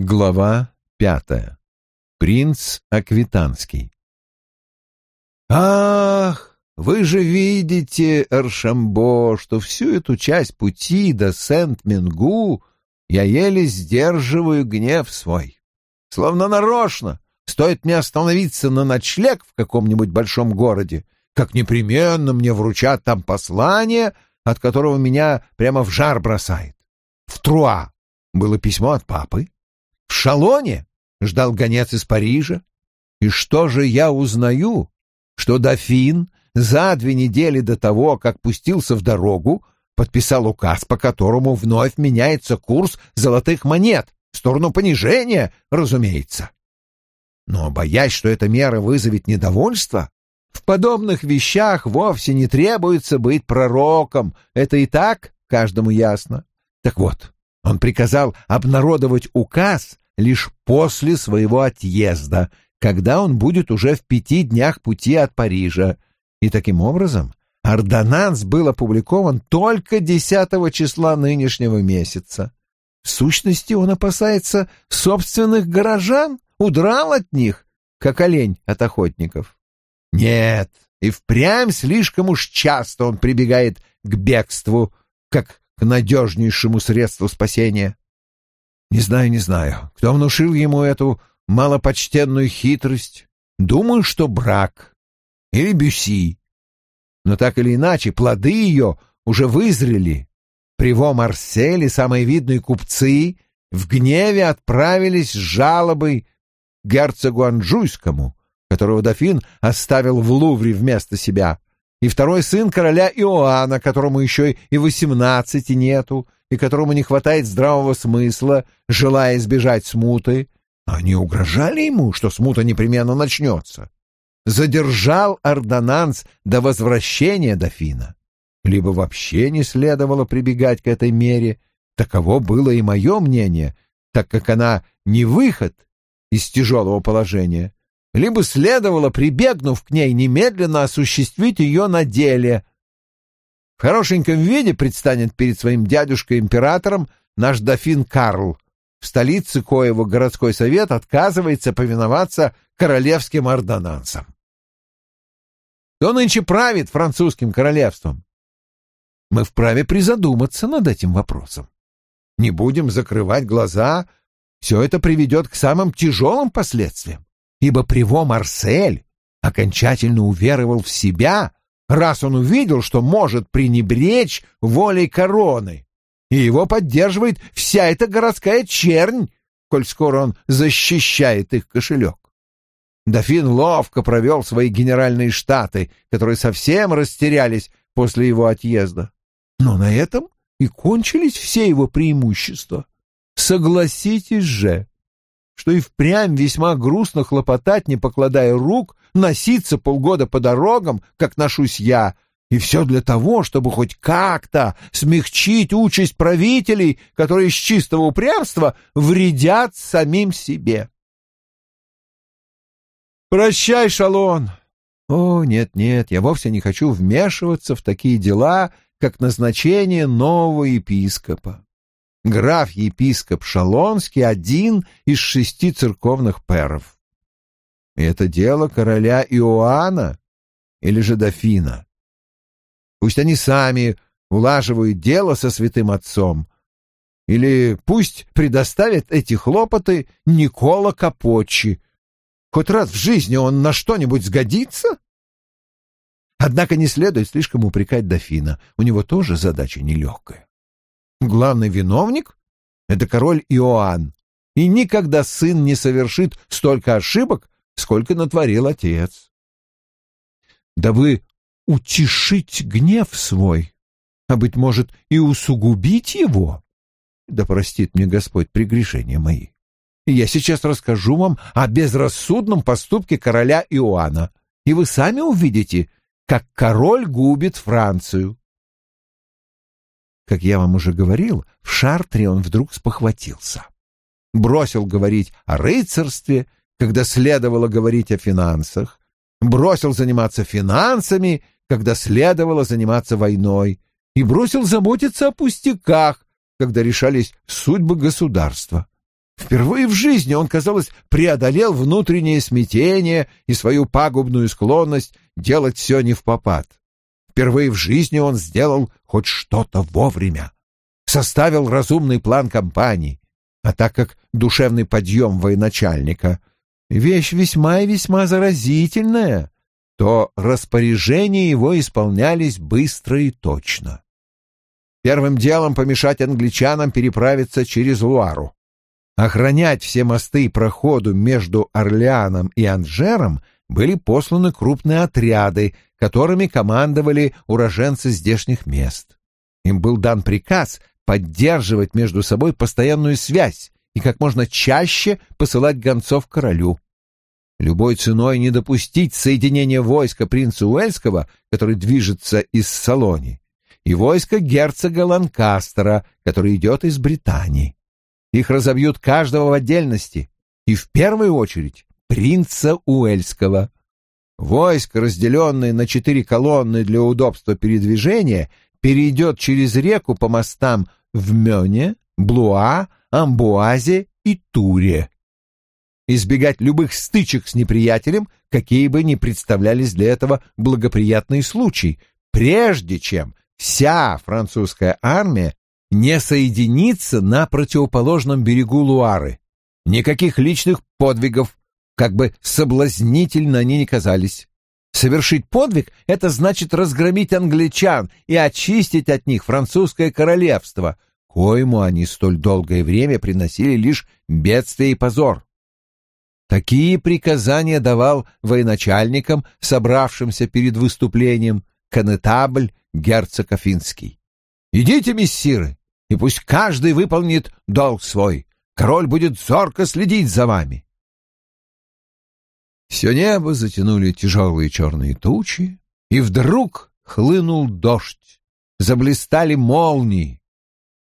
Глава пятая. Принц Аквитанский. «Ах, вы же видите, Аршамбо, что всю эту часть пути до Сент-Мингу я еле сдерживаю гнев свой. Словно нарочно, стоит мне остановиться на ночлег в каком-нибудь большом городе, как непременно мне вручат там послание, от которого меня прямо в жар бросает. В Труа было письмо от папы, в Шалоне ждал гонец из Парижа. И что же я узнаю? Что дофин за две недели до того, как пустился в дорогу, подписал указ, по которому вновь меняется курс золотых монет в сторону понижения, разумеется. Но, боясь, что эта мера вызовет недовольство, в подобных вещах вовсе не требуется быть пророком, это и так каждому ясно. Так вот, он приказал обнародовать указ лишь после своего отъезда, когда он будет уже в пяти днях пути от Парижа. И таким образом ордонанс был опубликован только 10 числа нынешнего месяца. В сущности, он опасается собственных горожан, удрал от них, как олень от охотников. Нет, и впрямь слишком уж часто он прибегает к бегству, как к надежнейшему средству спасения. Не знаю, не знаю, кто внушил ему эту малопочтенную хитрость. Думаю, что брак или Бюси. Но так или иначе, плоды ее уже вызрели. Приво Марсель и самые видные купцы в гневе отправились с жалобой герцогу Анжуйскому, которого дофин оставил в Лувре вместо себя и второй сын короля Иоанна, которому еще и восемнадцати нету, и которому не хватает здравого смысла, желая избежать смуты. Они угрожали ему, что смута непременно начнется. Задержал ордонанс до возвращения дофина. Либо вообще не следовало прибегать к этой мере, таково было и мое мнение, так как она не выход из тяжелого положения, либо следовало, прибегнув к ней, немедленно осуществить ее на деле. В хорошеньком виде предстанет перед своим дядюшкой-императором наш дофин Карл. В столице коего городской совет отказывается повиноваться королевским ордонансам. Кто нынче правит французским королевством? Мы вправе призадуматься над этим вопросом. Не будем закрывать глаза, все это приведет к самым тяжелым последствиям ибо Приво Марсель окончательно уверовал в себя, раз он увидел, что может пренебречь волей короны, и его поддерживает вся эта городская чернь, коль скоро он защищает их кошелек. Дофин ловко провел свои генеральные штаты, которые совсем растерялись после его отъезда. Но на этом и кончились все его преимущества. Согласитесь же, что и впрямь весьма грустно хлопотать, не покладая рук, носиться полгода по дорогам, как ношусь я, и все для того, чтобы хоть как-то смягчить участь правителей, которые с чистого упрямства вредят самим себе. «Прощай, Шалон!» «О, нет-нет, я вовсе не хочу вмешиваться в такие дела, как назначение нового епископа граф-епископ Шалонский один из шести церковных перов. это дело короля Иоанна или же дофина. Пусть они сами улаживают дело со святым отцом, или пусть предоставят эти хлопоты Никола Капочи. Хоть раз в жизни он на что-нибудь сгодится? Однако не следует слишком упрекать дофина, у него тоже задача нелегкая. Главный виновник — это король Иоанн, и никогда сын не совершит столько ошибок, сколько натворил отец. Да вы утешить гнев свой, а, быть может, и усугубить его? Да простит мне Господь прегрешения мои. Я сейчас расскажу вам о безрассудном поступке короля Иоанна, и вы сами увидите, как король губит Францию. Как я вам уже говорил, в Шартре он вдруг спохватился. Бросил говорить о рыцарстве, когда следовало говорить о финансах. Бросил заниматься финансами, когда следовало заниматься войной. И бросил заботиться о пустяках, когда решались судьбы государства. Впервые в жизни он, казалось, преодолел внутреннее смятение и свою пагубную склонность делать все не в попад. Впервые в жизни он сделал хоть что-то вовремя. Составил разумный план кампании. А так как душевный подъем военачальника — вещь весьма и весьма заразительная, то распоряжения его исполнялись быстро и точно. Первым делом помешать англичанам переправиться через Луару. Охранять все мосты и проходы между Орлеаном и Анжером были посланы крупные отряды, которыми командовали уроженцы здешних мест. Им был дан приказ поддерживать между собой постоянную связь и как можно чаще посылать гонцов королю. Любой ценой не допустить соединения войска принца Уэльского, который движется из Салони, и войска герцога Ланкастера, который идет из Британии. Их разобьют каждого в отдельности, и в первую очередь принца Уэльского. Войско, разделенное на четыре колонны для удобства передвижения, перейдет через реку по мостам в Мёне, Блуа, Амбуазе и Туре. Избегать любых стычек с неприятелем, какие бы ни представлялись для этого благоприятные случаи, прежде чем вся французская армия не соединиться на противоположном берегу Луары. Никаких личных подвигов, как бы соблазнительно они ни казались. Совершить подвиг — это значит разгромить англичан и очистить от них французское королевство, коему они столь долгое время приносили лишь бедствие и позор. Такие приказания давал военачальникам, собравшимся перед выступлением, конетабль герцог Афинский. «Идите, мессиры, и пусть каждый выполнит долг свой. Король будет зорко следить за вами. Все небо затянули тяжелые черные тучи, и вдруг хлынул дождь. Заблистали молнии.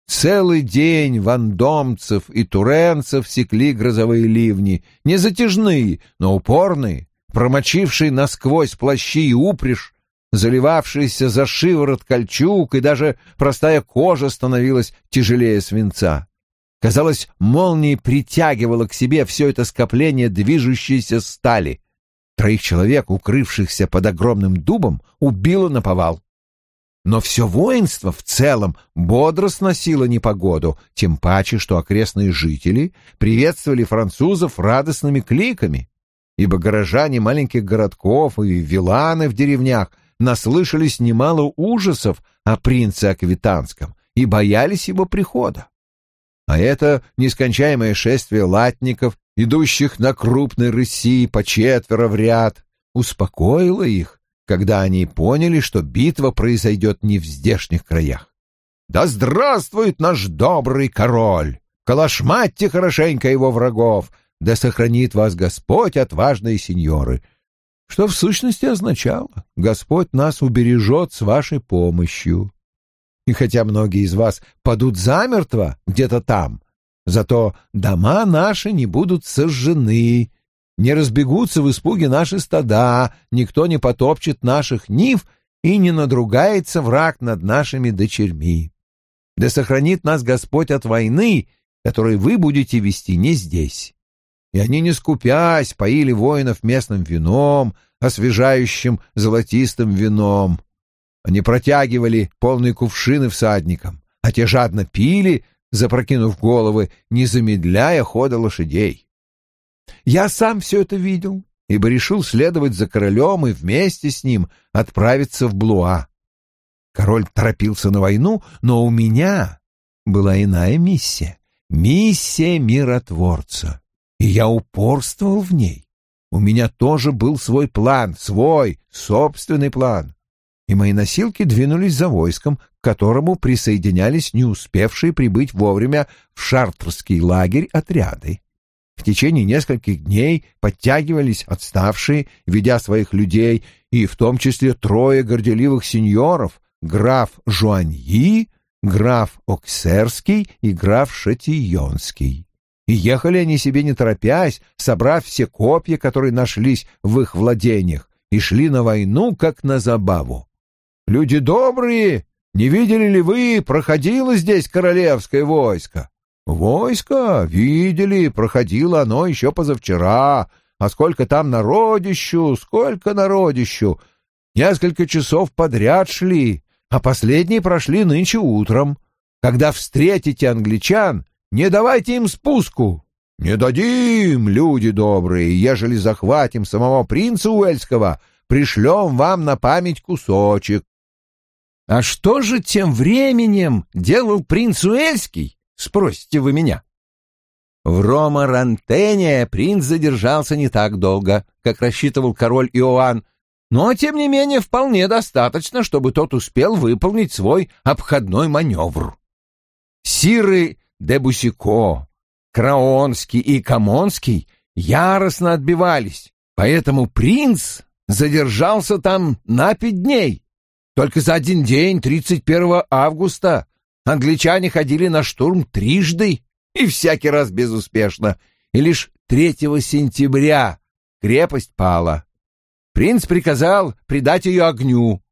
Целый день вандомцев и туренцев секли грозовые ливни, не затяжные, но упорные, промочившие насквозь плащи и упряжь, заливавшийся за шиворот кольчуг, и даже простая кожа становилась тяжелее свинца. Казалось, молнией притягивало к себе все это скопление движущейся стали. Троих человек, укрывшихся под огромным дубом, убило наповал. Но все воинство в целом бодро сносило непогоду, тем паче, что окрестные жители приветствовали французов радостными кликами, ибо горожане маленьких городков и виланы в деревнях — наслышались немало ужасов о принце Аквитанском и боялись его прихода. А это нескончаемое шествие латников, идущих на крупной рыси по четверо в ряд, успокоило их, когда они поняли, что битва произойдет не в здешних краях. «Да здравствует наш добрый король! Калашматьте хорошенько его врагов! Да сохранит вас Господь, отважные сеньоры!» что в сущности означало «Господь нас убережет с вашей помощью». И хотя многие из вас падут замертво где-то там, зато дома наши не будут сожжены, не разбегутся в испуге наши стада, никто не потопчет наших нив и не надругается враг над нашими дочерьми. Да сохранит нас Господь от войны, которой вы будете вести не здесь и они, не скупясь, поили воинов местным вином, освежающим золотистым вином. Они протягивали полные кувшины всадникам, а те жадно пили, запрокинув головы, не замедляя хода лошадей. Я сам все это видел, ибо решил следовать за королем и вместе с ним отправиться в Блуа. Король торопился на войну, но у меня была иная миссия — миссия миротворца и я упорствовал в ней. У меня тоже был свой план, свой, собственный план. И мои носилки двинулись за войском, к которому присоединялись не успевшие прибыть вовремя в шартрский лагерь отряды. В течение нескольких дней подтягивались отставшие, ведя своих людей, и в том числе трое горделивых сеньоров, граф Жуаньи, граф Оксерский и граф Шатионский. И ехали они себе не торопясь, собрав все копья, которые нашлись в их владениях, и шли на войну, как на забаву. «Люди добрые, не видели ли вы, проходило здесь королевское войско? Войско, видели, проходило оно еще позавчера, а сколько там народищу, сколько народищу. Несколько часов подряд шли, а последние прошли нынче утром. Когда встретите англичан, не давайте им спуску. Не дадим, люди добрые, ежели захватим самого принца Уэльского, пришлем вам на память кусочек. А что же тем временем делал принц Уэльский, спросите вы меня? В Рома-Рантене принц задержался не так долго, как рассчитывал король Иоанн, но, тем не менее, вполне достаточно, чтобы тот успел выполнить свой обходной маневр. Сиры де Бусико, Краонский и Камонский яростно отбивались, поэтому принц задержался там на пять дней. Только за один день, 31 августа, англичане ходили на штурм трижды и всякий раз безуспешно, и лишь 3 сентября крепость пала. Принц приказал предать ее огню,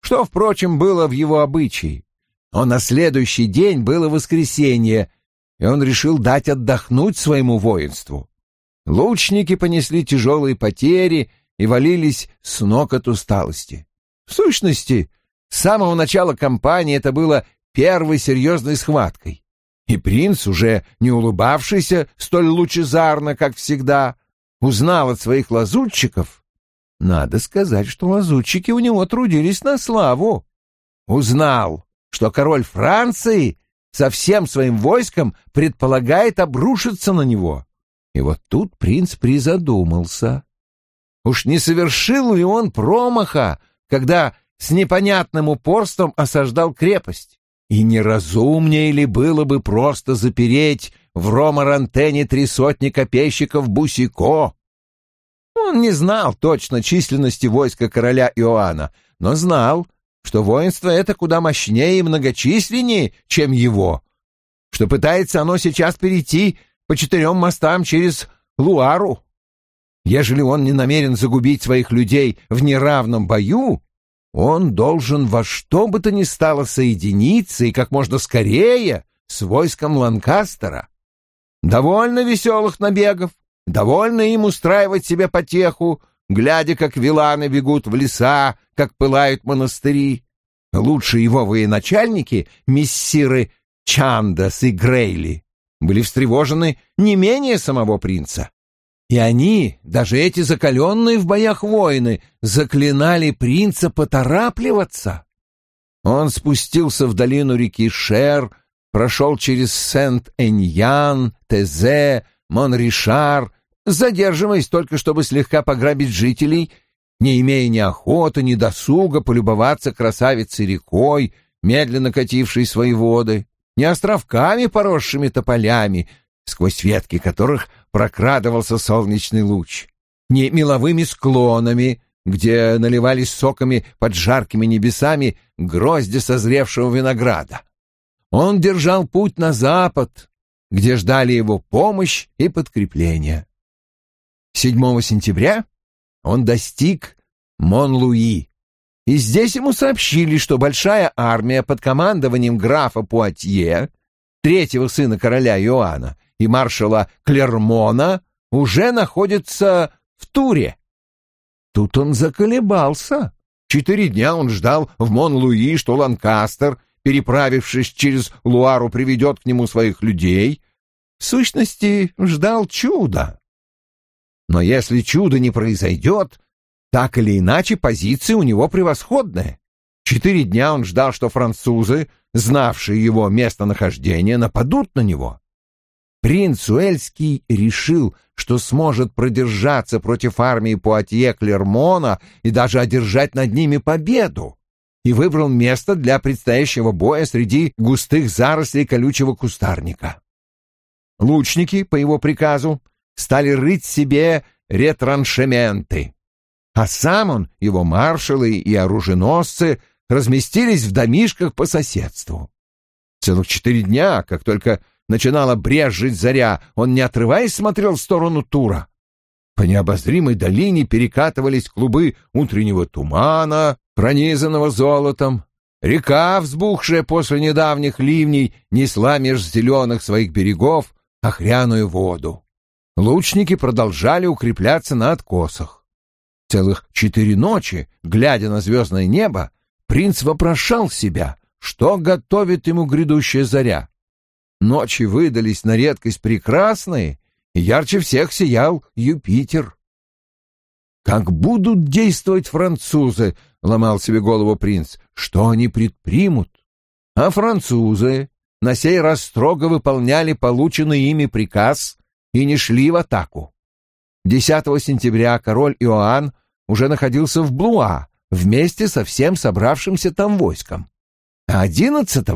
что, впрочем, было в его обычае. Но на следующий день было воскресенье, и он решил дать отдохнуть своему воинству. Лучники понесли тяжелые потери и валились с ног от усталости. В сущности, с самого начала кампании это было первой серьезной схваткой. И принц, уже не улыбавшийся столь лучезарно, как всегда, узнал от своих лазутчиков. Надо сказать, что лазутчики у него трудились на славу. Узнал, что король Франции со всем своим войском предполагает обрушиться на него. И вот тут принц призадумался. Уж не совершил ли он промаха, когда с непонятным упорством осаждал крепость? И неразумнее ли было бы просто запереть в Рома-Рантене три сотни копейщиков Бусико? Он не знал точно численности войска короля Иоанна, но знал, что воинство это куда мощнее и многочисленнее, чем его, что пытается оно сейчас перейти по четырем мостам через Луару. Ежели он не намерен загубить своих людей в неравном бою, он должен во что бы то ни стало соединиться и как можно скорее с войском Ланкастера. Довольно веселых набегов, довольно им устраивать себе потеху, глядя, как виланы бегут в леса, как пылают монастыри. Лучшие его военачальники, мессиры Чандас и Грейли, были встревожены не менее самого принца. И они, даже эти закаленные в боях воины, заклинали принца поторапливаться. Он спустился в долину реки Шер, прошел через Сент-Эньян, Тезе, Монришар, задерживаясь только, чтобы слегка пограбить жителей, не имея ни охоты, ни досуга полюбоваться красавицей рекой, медленно катившей свои воды, ни островками, поросшими тополями, сквозь ветки которых прокрадывался солнечный луч, ни меловыми склонами, где наливались соками под жаркими небесами грозди созревшего винограда. Он держал путь на запад, где ждали его помощь и подкрепление. 7 сентября он достиг Мон-Луи, и здесь ему сообщили, что большая армия под командованием графа Пуатье, третьего сына короля Иоанна, и маршала Клермона уже находится в Туре. Тут он заколебался. Четыре дня он ждал в Мон-Луи, что Ланкастер, переправившись через Луару, приведет к нему своих людей. В сущности, ждал чуда. Но если чудо не произойдет, так или иначе позиция у него превосходная. Четыре дня он ждал, что французы, знавшие его местонахождение, нападут на него. Принц Уэльский решил, что сможет продержаться против армии Пуатье Клермона и даже одержать над ними победу, и выбрал место для предстоящего боя среди густых зарослей колючего кустарника. Лучники, по его приказу, стали рыть себе ретраншементы, а сам он, его маршалы и оруженосцы разместились в домишках по соседству. Целых четыре дня, как только начинала брежить заря, он, не отрываясь, смотрел в сторону Тура. По необозримой долине перекатывались клубы утреннего тумана, пронизанного золотом. Река, взбухшая после недавних ливней, несла меж зеленых своих берегов охряную воду. Лучники продолжали укрепляться на откосах. Целых четыре ночи, глядя на звездное небо, принц вопрошал себя, что готовит ему грядущая заря. Ночи выдались на редкость прекрасные, и ярче всех сиял Юпитер. «Как будут действовать французы?» — ломал себе голову принц. «Что они предпримут?» А французы на сей раз строго выполняли полученный ими приказ и не шли в атаку. 10 сентября король Иоанн уже находился в Блуа вместе со всем собравшимся там войском. А 11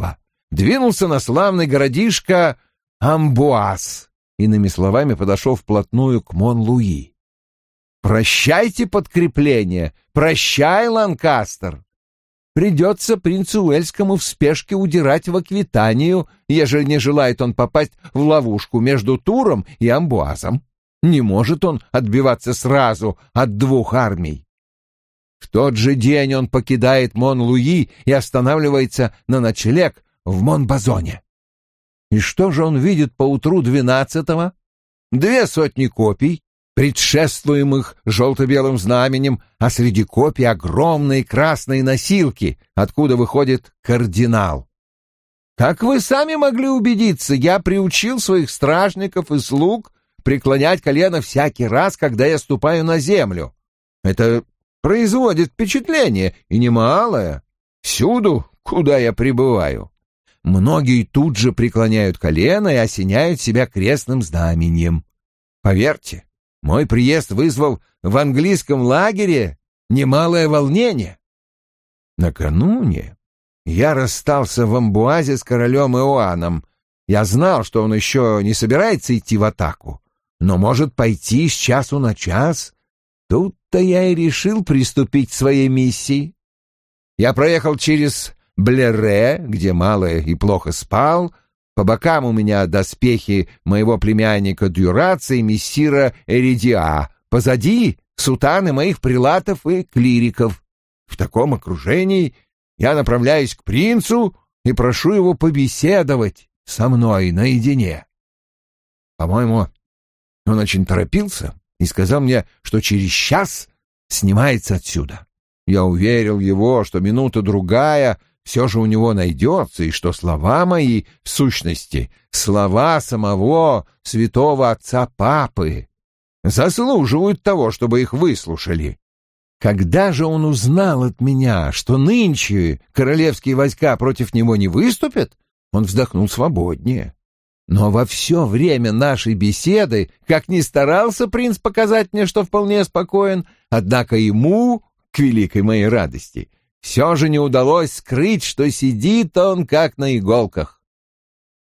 двинулся на славный городишко Амбуаз, иными словами подошел вплотную к Мон-Луи. «Прощайте подкрепление! Прощай, Ланкастер!» Придется принцу Уэльскому в спешке удирать в Аквитанию, ежели не желает он попасть в ловушку между Туром и Амбуазом. Не может он отбиваться сразу от двух армий. В тот же день он покидает Мон-Луи и останавливается на ночлег в Монбазоне. И что же он видит поутру двенадцатого? Две сотни копий, предшествуемых желто-белым знаменем, а среди копий огромные красные носилки, откуда выходит кардинал. Как вы сами могли убедиться, я приучил своих стражников и слуг преклонять колено всякий раз, когда я ступаю на землю. Это производит впечатление, и немалое, всюду, куда я пребываю. Многие тут же преклоняют колено и осеняют себя крестным знаменем. Поверьте, мой приезд вызвал в английском лагере немалое волнение. Накануне я расстался в амбуазе с королем Иоанном. Я знал, что он еще не собирается идти в атаку, но может пойти с часу на час. Тут-то я и решил приступить к своей миссии. Я проехал через Блере, где мало и плохо спал, по бокам у меня доспехи моего племянника Дюраца и мессира Эридиа. Позади сутаны моих прилатов и клириков. В таком окружении я направляюсь к принцу и прошу его побеседовать со мной наедине. По-моему, он очень торопился и сказал мне, что через час снимается отсюда. Я уверил его, что минута-другая все же у него найдется, и что слова мои, в сущности, слова самого святого отца Папы, заслуживают того, чтобы их выслушали. Когда же он узнал от меня, что нынче королевские войска против него не выступят, он вздохнул свободнее. Но во все время нашей беседы, как ни старался принц показать мне, что вполне спокоен, однако ему, к великой моей радости, все же не удалось скрыть, что сидит он как на иголках.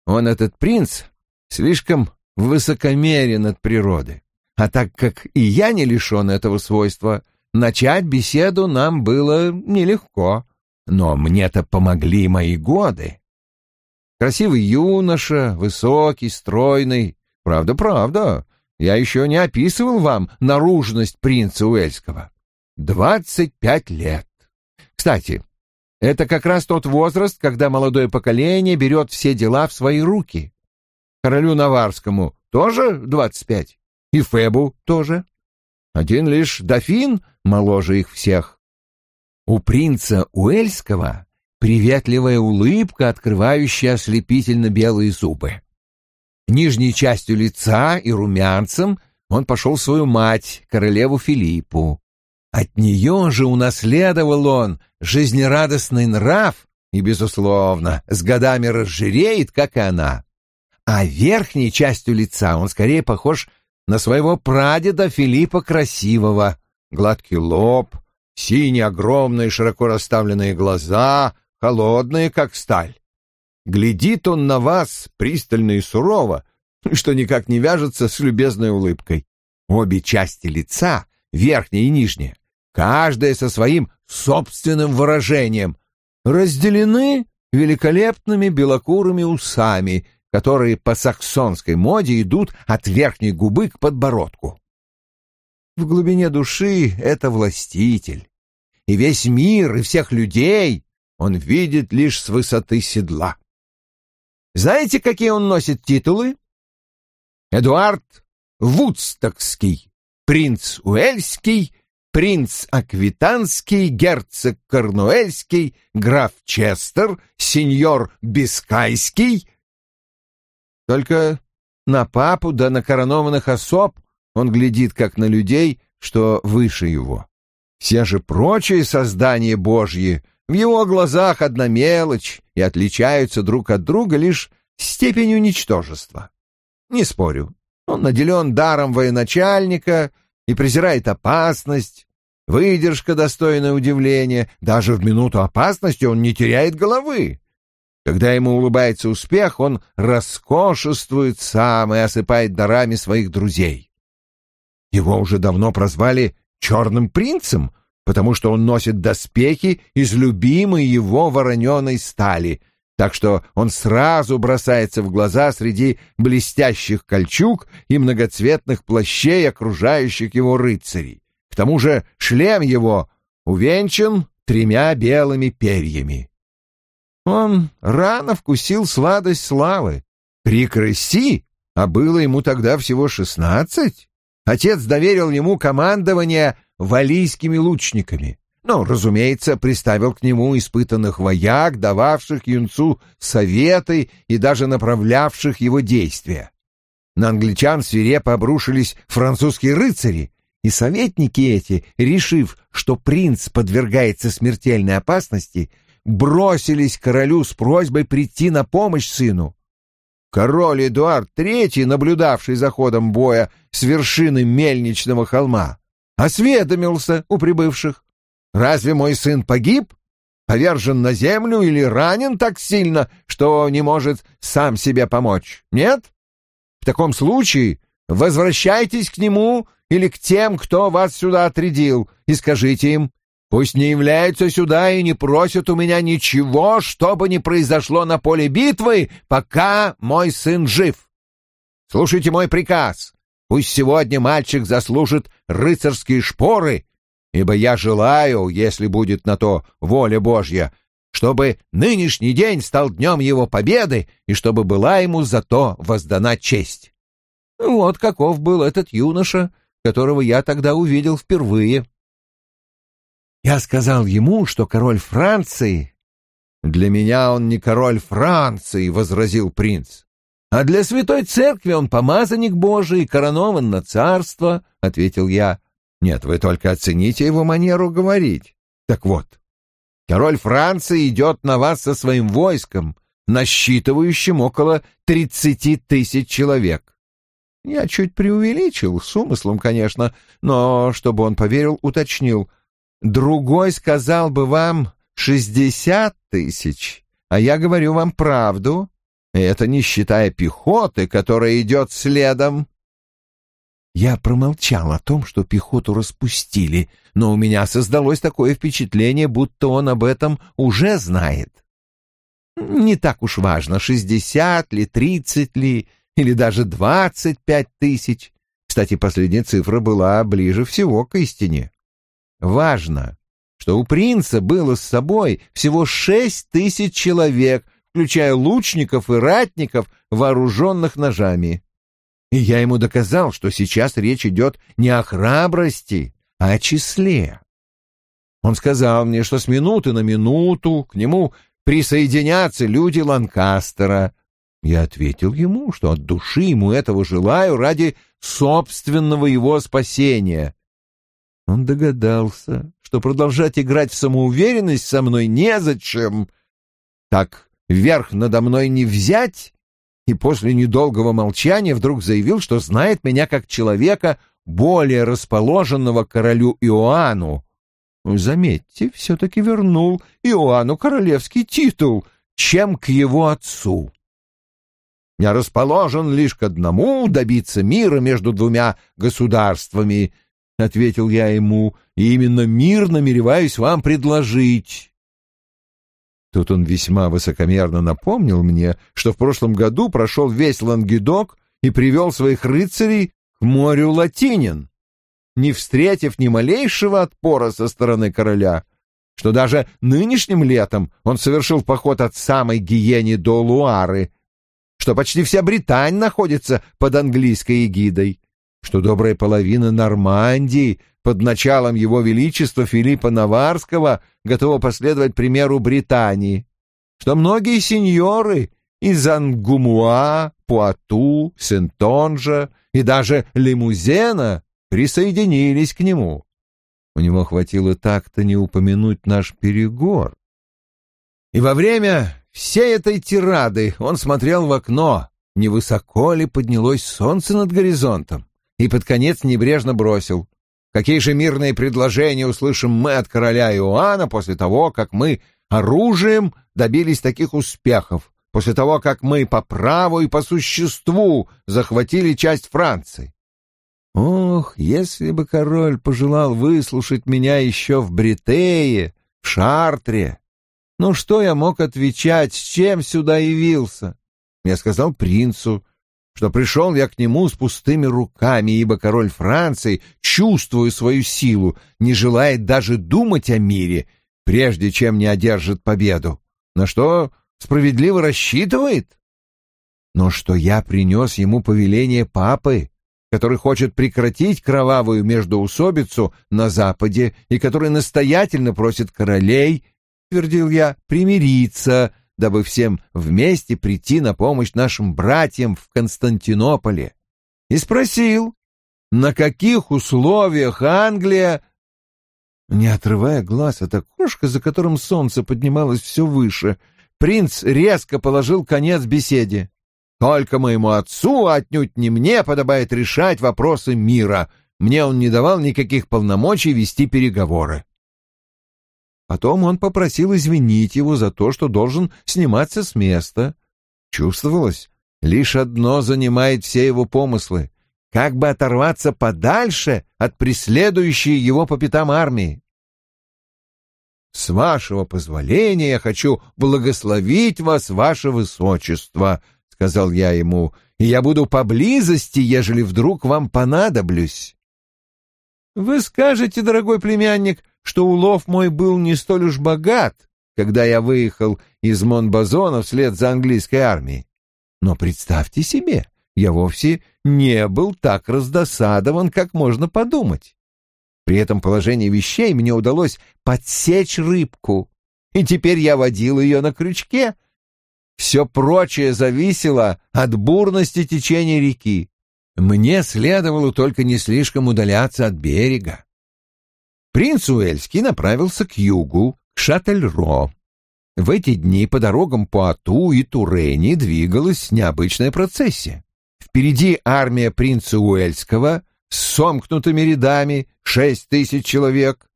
Он, этот принц, слишком высокомерен от природы. А так как и я не лишен этого свойства, начать беседу нам было нелегко. Но мне-то помогли мои годы. Красивый юноша, высокий, стройный. Правда, правда, я еще не описывал вам наружность принца Уэльского. Двадцать пять лет. Кстати, это как раз тот возраст, когда молодое поколение берет все дела в свои руки. Королю Наварскому тоже двадцать пять, и Фебу тоже. Один лишь дофин моложе их всех. У принца Уэльского приветливая улыбка, открывающая ослепительно белые зубы. Нижней частью лица и румянцем он пошел свою мать, королеву Филиппу. От нее же унаследовал он жизнерадостный нрав и, безусловно, с годами разжиреет, как и она. А верхней частью лица он скорее похож на своего прадеда Филиппа Красивого. Гладкий лоб, синие огромные широко расставленные глаза, холодные, как сталь. Глядит он на вас пристально и сурово, что никак не вяжется с любезной улыбкой. Обе части лица, верхняя и нижняя, каждая со своим собственным выражением, разделены великолепными белокурыми усами, которые по саксонской моде идут от верхней губы к подбородку. В глубине души это властитель, и весь мир, и всех людей он видит лишь с высоты седла. Знаете, какие он носит титулы? Эдуард Вудстокский, принц Уэльский, принц Аквитанский, герцог Корнуэльский, граф Честер, сеньор Бискайский. Только на папу да на коронованных особ он глядит, как на людей, что выше его. Все же прочие создания Божьи в его глазах одна мелочь и отличаются друг от друга лишь степенью ничтожества. Не спорю, он наделен даром военачальника и презирает опасность, выдержка достойная удивления, даже в минуту опасности он не теряет головы. Когда ему улыбается успех, он роскошествует сам и осыпает дарами своих друзей. Его уже давно прозвали «черным принцем», потому что он носит доспехи из любимой его вороненой стали, так что он сразу бросается в глаза среди блестящих кольчуг и многоцветных плащей, окружающих его рыцарей. К тому же шлем его увенчан тремя белыми перьями. Он рано вкусил сладость славы. При крыси, а было ему тогда всего шестнадцать, отец доверил ему командование валийскими лучниками. Ну, разумеется, приставил к нему испытанных вояк, дававших юнцу советы и даже направлявших его действия. На англичан свирепо обрушились французские рыцари, и советники эти, решив, что принц подвергается смертельной опасности, бросились к королю с просьбой прийти на помощь сыну. Король Эдуард III, наблюдавший за ходом боя с вершины мельничного холма, осведомился у прибывших. «Разве мой сын погиб? Повержен на землю или ранен так сильно, что не может сам себе помочь? Нет? В таком случае возвращайтесь к нему или к тем, кто вас сюда отрядил, и скажите им, Пусть не являются сюда и не просят у меня ничего, что бы ни произошло на поле битвы, пока мой сын жив. Слушайте мой приказ. Пусть сегодня мальчик заслужит рыцарские шпоры, ибо я желаю, если будет на то воля Божья, чтобы нынешний день стал днем его победы и чтобы была ему за то воздана честь. Вот каков был этот юноша, которого я тогда увидел впервые. Я сказал ему, что король Франции... «Для меня он не король Франции», — возразил принц. «А для святой церкви он помазанник Божий, коронован на царство», — ответил я. «Нет, вы только оцените его манеру говорить. Так вот, король Франции идет на вас со своим войском, насчитывающим около тридцати тысяч человек. Я чуть преувеличил, с умыслом, конечно, но, чтобы он поверил, уточнил — Другой сказал бы вам шестьдесят тысяч, а я говорю вам правду. Это не считая пехоты, которая идет следом. Я промолчал о том, что пехоту распустили, но у меня создалось такое впечатление, будто он об этом уже знает. Не так уж важно, шестьдесят ли, тридцать ли, или даже двадцать пять тысяч. Кстати, последняя цифра была ближе всего к истине. Важно, что у принца было с собой всего шесть тысяч человек, включая лучников и ратников, вооруженных ножами. И я ему доказал, что сейчас речь идет не о храбрости, а о числе. Он сказал мне, что с минуты на минуту к нему присоединятся люди Ланкастера. Я ответил ему, что от души ему этого желаю ради собственного его спасения. Он догадался, что продолжать играть в самоуверенность со мной незачем. Так вверх надо мной не взять, и после недолгого молчания вдруг заявил, что знает меня как человека, более расположенного королю Иоанну. Заметьте, все-таки вернул Иоанну королевский титул, чем к его отцу. Я расположен лишь к одному — добиться мира между двумя государствами —— ответил я ему, — и именно мир намереваюсь вам предложить. Тут он весьма высокомерно напомнил мне, что в прошлом году прошел весь Лангедок и привел своих рыцарей к морю Латинин. Не встретив ни малейшего отпора со стороны короля, что даже нынешним летом он совершил поход от самой Гиени до Луары, что почти вся Британь находится под английской эгидой, что добрая половина Нормандии под началом его величества Филиппа Наварского готова последовать примеру Британии, что многие сеньоры из Ангумуа, Пуату, Сентонжа и даже Лимузена присоединились к нему. У него хватило так-то не упомянуть наш перегор. И во время всей этой тирады он смотрел в окно, невысоко ли поднялось солнце над горизонтом, и под конец небрежно бросил. Какие же мирные предложения услышим мы от короля Иоанна после того, как мы оружием добились таких успехов, после того, как мы по праву и по существу захватили часть Франции? Ох, если бы король пожелал выслушать меня еще в Бритее, в Шартре! Ну что я мог отвечать, с чем сюда явился? Я сказал принцу, что пришел я к нему с пустыми руками, ибо король Франции, чувствуя свою силу, не желает даже думать о мире, прежде чем не одержит победу, на что справедливо рассчитывает. Но что я принес ему повеление папы, который хочет прекратить кровавую междоусобицу на Западе и который настоятельно просит королей, твердил я, примириться, дабы всем вместе прийти на помощь нашим братьям в Константинополе. И спросил, на каких условиях Англия... Не отрывая глаз от окошка, за которым солнце поднималось все выше, принц резко положил конец беседе. Только моему отцу, отнюдь не мне, подобает решать вопросы мира. Мне он не давал никаких полномочий вести переговоры. Потом он попросил извинить его за то, что должен сниматься с места. Чувствовалось, лишь одно занимает все его помыслы — как бы оторваться подальше от преследующей его по пятам армии. «С вашего позволения я хочу благословить вас, ваше высочество», сказал я ему, — «и я буду поблизости, ежели вдруг вам понадоблюсь». «Вы скажете, дорогой племянник, что улов мой был не столь уж богат, когда я выехал из Монбазона вслед за английской армией. Но представьте себе, я вовсе не был так раздосадован, как можно подумать. При этом положении вещей мне удалось подсечь рыбку, и теперь я водил ее на крючке — все прочее зависело от бурности течения реки. Мне следовало только не слишком удаляться от берега. Принц Уэльский направился к югу, к Шательро. В эти дни по дорогам Пуату и Турени двигалась необычная процессия. Впереди армия принца Уэльского с сомкнутыми рядами, шесть тысяч человек.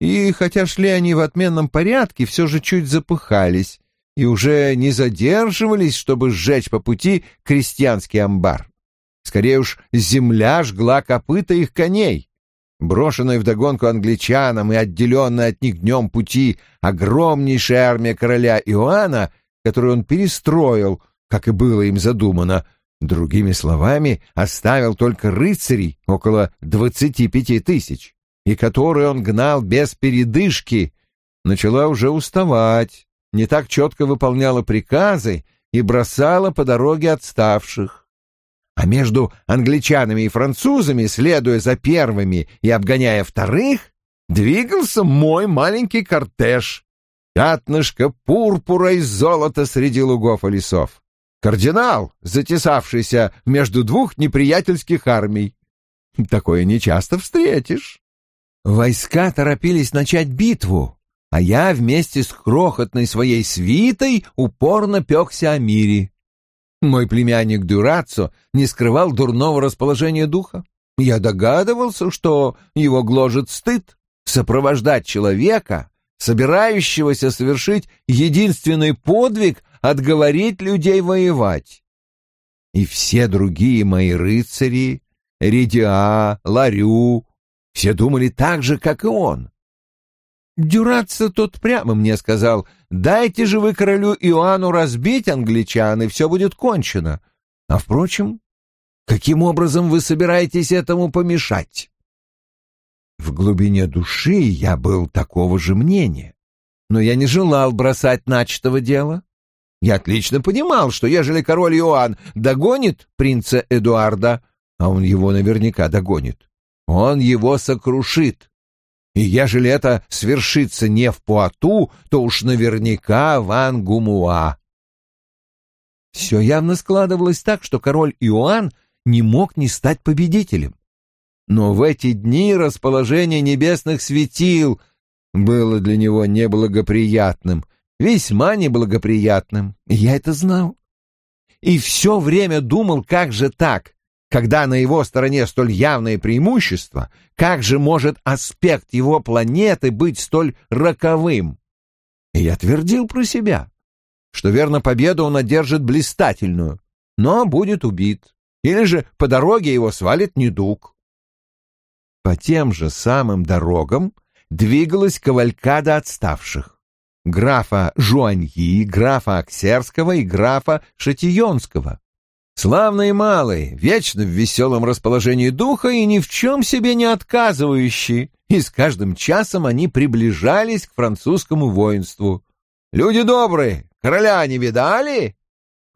И хотя шли они в отменном порядке, все же чуть запыхались, и уже не задерживались, чтобы сжечь по пути крестьянский амбар. Скорее уж, земля жгла копыта их коней. Брошенная вдогонку англичанам и отделенная от них днем пути огромнейшая армия короля Иоанна, которую он перестроил, как и было им задумано, другими словами, оставил только рыцарей около двадцати пяти тысяч, и которую он гнал без передышки, начала уже уставать, не так четко выполняла приказы и бросала по дороге отставших. А между англичанами и французами, следуя за первыми и обгоняя вторых, двигался мой маленький кортеж. Пятнышко пурпура и золота среди лугов и лесов. Кардинал, затесавшийся между двух неприятельских армий. Такое нечасто встретишь. Войска торопились начать битву, а я вместе с крохотной своей свитой упорно пекся о мире. Мой племянник Дюрацо не скрывал дурного расположения духа. Я догадывался, что его гложет стыд сопровождать человека, собирающегося совершить единственный подвиг — отговорить людей воевать. И все другие мои рыцари, Редиа, Ларю, все думали так же, как и он. Дюраться тот прямо мне сказал, дайте же вы королю Иоанну разбить англичан, и все будет кончено. А, впрочем, каким образом вы собираетесь этому помешать? В глубине души я был такого же мнения. но я не желал бросать начатого дела. Я отлично понимал, что ежели король Иоанн догонит принца Эдуарда, а он его наверняка догонит, он его сокрушит. И ежели это свершится не в Пуату, то уж наверняка в Ангумуа. Все явно складывалось так, что король Иоанн не мог не стать победителем. Но в эти дни расположение небесных светил было для него неблагоприятным, весьма неблагоприятным, я это знал. И все время думал, как же так, когда на его стороне столь явное преимущество, как же может аспект его планеты быть столь роковым? И я твердил про себя, что верно победу он одержит блистательную, но будет убит, или же по дороге его свалит недуг. По тем же самым дорогам двигалась кавалькада отставших. Графа Жуаньи, графа Аксерского и графа Шатионского. Славные малые, вечно в веселом расположении духа и ни в чем себе не отказывающие, и с каждым часом они приближались к французскому воинству. «Люди добрые, короля не видали?»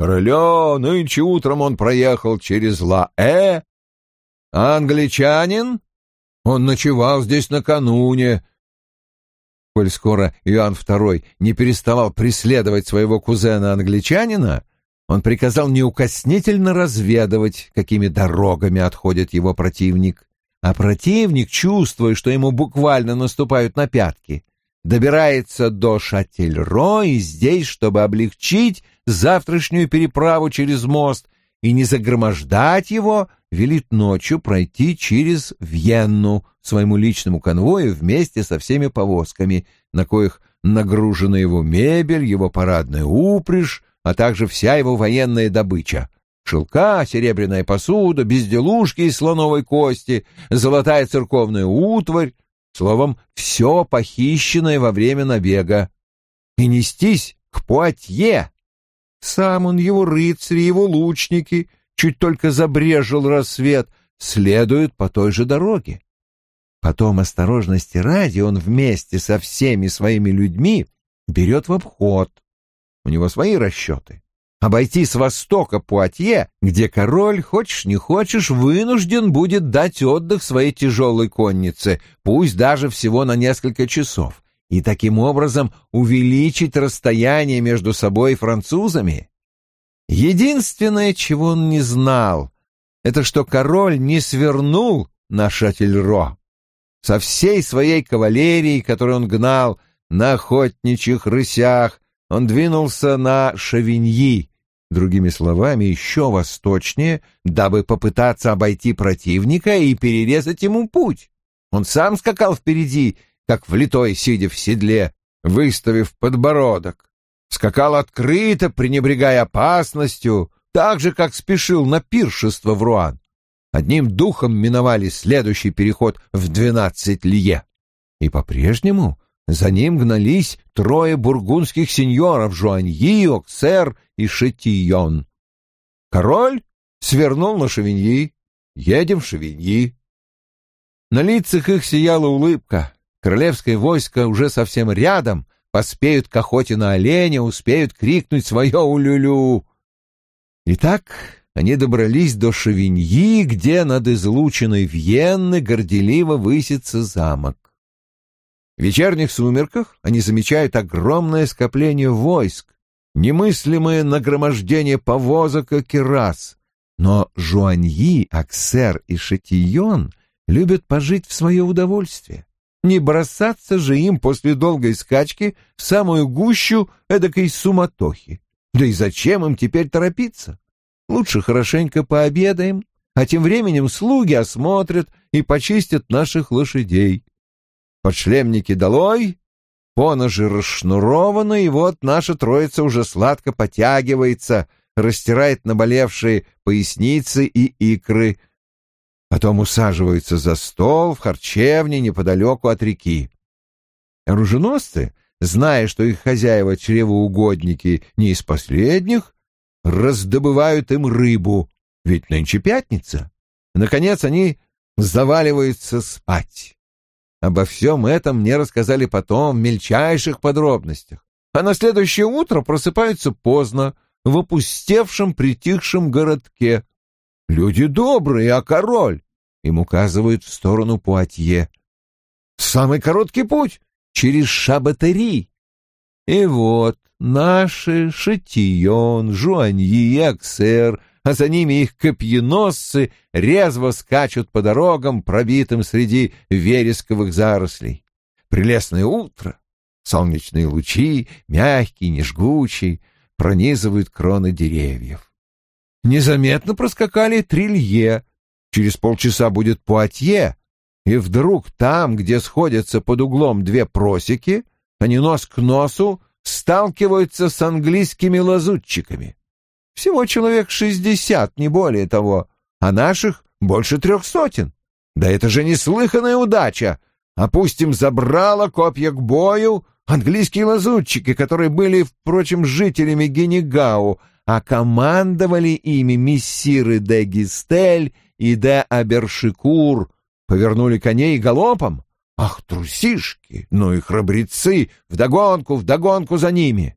«Короля, нынче утром он проехал через Ла-Э». «Англичанин?» «Он ночевал здесь накануне». Коль скоро Иоанн II не переставал преследовать своего кузена-англичанина, он приказал неукоснительно разведывать, какими дорогами отходит его противник. А противник, чувствуя, что ему буквально наступают на пятки, добирается до Шательро и здесь, чтобы облегчить завтрашнюю переправу через мост и не загромождать его, велит ночью пройти через Вьенну своему личному конвою вместе со всеми повозками, на коих нагружена его мебель, его парадная упряжь, а также вся его военная добыча. Шелка, серебряная посуда, безделушки из слоновой кости, золотая церковная утварь, словом, все похищенное во время набега. И нестись к Пуатье. Сам он, его рыцари, его лучники, чуть только забрежил рассвет, следуют по той же дороге. Потом, осторожности ради, он вместе со всеми своими людьми берет в обход — у него свои расчеты. Обойти с востока Пуатье, где король, хочешь не хочешь, вынужден будет дать отдых своей тяжелой коннице, пусть даже всего на несколько часов, и таким образом увеличить расстояние между собой и французами. Единственное, чего он не знал, это что король не свернул на Шательро. Со всей своей кавалерией, которую он гнал на охотничьих рысях, он двинулся на Шавиньи, другими словами, еще восточнее, дабы попытаться обойти противника и перерезать ему путь. Он сам скакал впереди, как влитой, сидя в седле, выставив подбородок. Скакал открыто, пренебрегая опасностью, так же, как спешил на пиршество в Руан. Одним духом миновали следующий переход в двенадцать лье. И по-прежнему за ним гнались трое бургундских сеньоров Жуаньи, Оксер и Шетийон. Король свернул на Шевиньи. Едем в Шевиньи. На лицах их сияла улыбка. Королевское войско уже совсем рядом. Поспеют к охоте на оленя, успеют крикнуть свое улюлю. Итак, они добрались до Шевиньи, где над излученной Вьенны горделиво высится замок. В вечерних сумерках они замечают огромное скопление войск, немыслимое нагромождение повозок и керас. Но Жуаньи, Аксер и Шатион любят пожить в свое удовольствие. Не бросаться же им после долгой скачки в самую гущу эдакой суматохи. Да и зачем им теперь торопиться? Лучше хорошенько пообедаем, а тем временем слуги осмотрят и почистят наших лошадей подшлемники долой, поножи расшнурованы, и вот наша троица уже сладко потягивается, растирает наболевшие поясницы и икры. Потом усаживаются за стол в харчевне неподалеку от реки. Оруженосцы, зная, что их хозяева чревоугодники не из последних, раздобывают им рыбу, ведь нынче пятница. Наконец они заваливаются спать. Обо всем этом мне рассказали потом в мельчайших подробностях. А на следующее утро просыпаются поздно, в опустевшем, притихшем городке. Люди добрые, а король им указывают в сторону Пуатье. Самый короткий путь через Шабатери. И вот наши Шатион, Жуаньи и Аксер, а за ними их копьеносцы резво скачут по дорогам, пробитым среди вересковых зарослей. Прелестное утро, солнечные лучи, мягкие, нежгучие, пронизывают кроны деревьев. Незаметно проскакали Трилье, через полчаса будет Пуатье, и вдруг там, где сходятся под углом две просеки, они нос к носу сталкиваются с английскими лазутчиками. Всего человек шестьдесят, не более того, а наших больше трех сотен. Да это же неслыханная удача! Опустим забрало, копья к бою, английские лазутчики, которые были, впрочем, жителями Генегау, а командовали ими мессиры де Гистель и де Абершикур, повернули коней галопом. Ах, трусишки, ну и храбрецы, вдогонку, вдогонку за ними.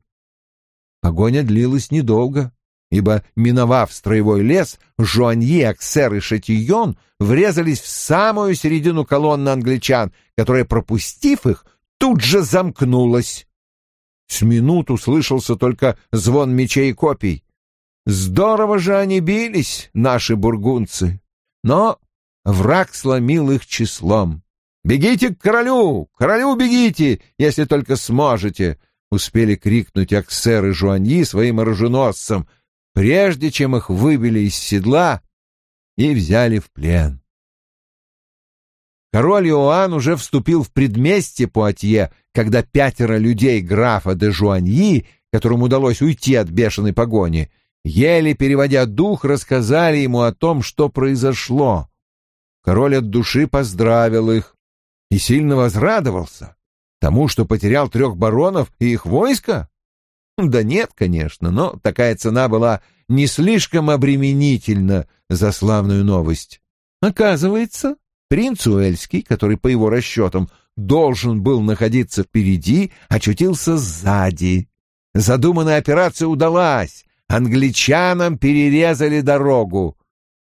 Погоня длилась недолго, ибо, миновав строевой лес, Жуаньи, Аксер и Шатийон врезались в самую середину колонны англичан, которая, пропустив их, тут же замкнулась. С минуту слышался только звон мечей и копий. Здорово же они бились, наши бургунцы, но враг сломил их числом. «Бегите к королю! Королю бегите, если только сможете!» — успели крикнуть Аксер и Жуаньи своим оруженосцам, прежде чем их выбили из седла и взяли в плен. Король Иоанн уже вступил в предместье Пуатье, когда пятеро людей графа де Жуаньи, которым удалось уйти от бешеной погони, еле переводя дух, рассказали ему о том, что произошло. Король от души поздравил их и сильно возрадовался тому, что потерял трех баронов и их войско. Да нет, конечно, но такая цена была не слишком обременительна за славную новость. Оказывается, принц Уэльский, который, по его расчетам, должен был находиться впереди, очутился сзади. Задуманная операция удалась. Англичанам перерезали дорогу.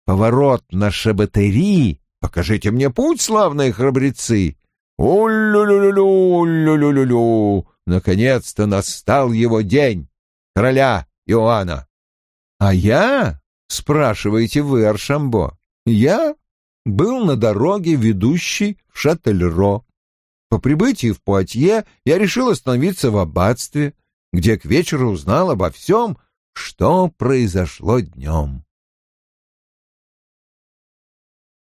Поворот на Шабатери Покажите мне путь, славные храбрецы! У-лю-лю-лю-лю-лю-лю-лю! Наконец-то настал его день, короля Иоанна. А я, спрашиваете вы, Аршамбо, я был на дороге, ведущей в Шательро. По прибытии в Пуатье я решил остановиться в аббатстве, где к вечеру узнал обо всем, что произошло днем.